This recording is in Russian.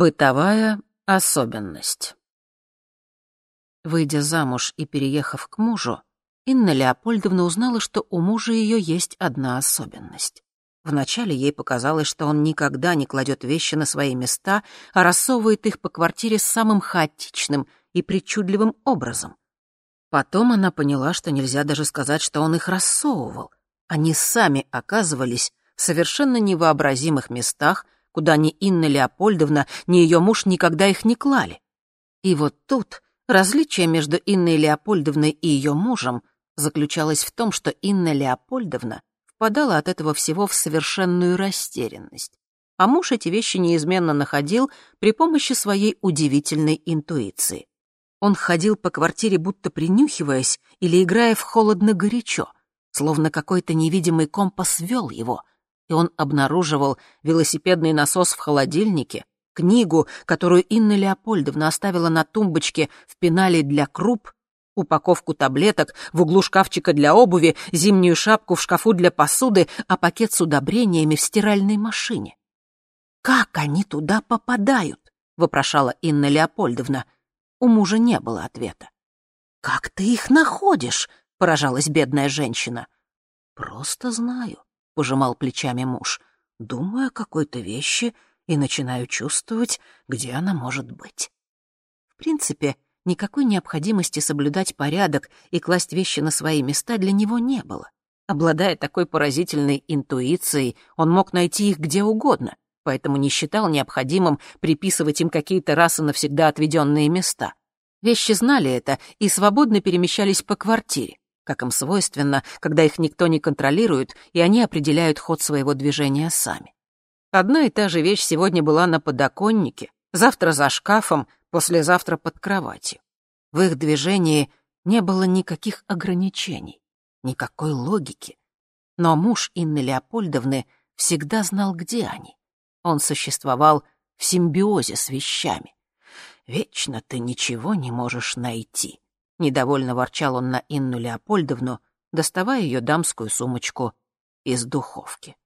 Бытовая особенность. Выйдя замуж и переехав к мужу, Инна Леопольдовна узнала, что у мужа ее есть одна особенность. Вначале ей показалось, что он никогда не кладет вещи на свои места, а рассовывает их по квартире самым хаотичным и причудливым образом. Потом она поняла, что нельзя даже сказать, что он их рассовывал. Они сами оказывались в совершенно невообразимых местах, куда ни Инна Леопольдовна, ни ее муж никогда их не клали. И вот тут различие между Инной Леопольдовной и ее мужем заключалось в том, что Инна Леопольдовна впадала от этого всего в совершенную растерянность. А муж эти вещи неизменно находил при помощи своей удивительной интуиции. Он ходил по квартире, будто принюхиваясь или играя в холодно-горячо, словно какой-то невидимый компас вел его, и он обнаруживал велосипедный насос в холодильнике, книгу, которую Инна Леопольдовна оставила на тумбочке в пенале для круп, упаковку таблеток в углу шкафчика для обуви, зимнюю шапку в шкафу для посуды, а пакет с удобрениями в стиральной машине. «Как они туда попадают?» — вопрошала Инна Леопольдовна. У мужа не было ответа. «Как ты их находишь?» — поражалась бедная женщина. «Просто знаю», — пожимал плечами муж. «Думаю о какой-то вещи и начинаю чувствовать, где она может быть». В принципе, Никакой необходимости соблюдать порядок и класть вещи на свои места для него не было. Обладая такой поразительной интуицией, он мог найти их где угодно, поэтому не считал необходимым приписывать им какие-то раз и навсегда отведенные места. Вещи знали это и свободно перемещались по квартире, как им свойственно, когда их никто не контролирует, и они определяют ход своего движения сами. Одна и та же вещь сегодня была на подоконнике, завтра за шкафом, послезавтра под кроватью. В их движении не было никаких ограничений, никакой логики. Но муж Инны Леопольдовны всегда знал, где они. Он существовал в симбиозе с вещами. «Вечно ты ничего не можешь найти», — недовольно ворчал он на Инну Леопольдовну, доставая ее дамскую сумочку из духовки.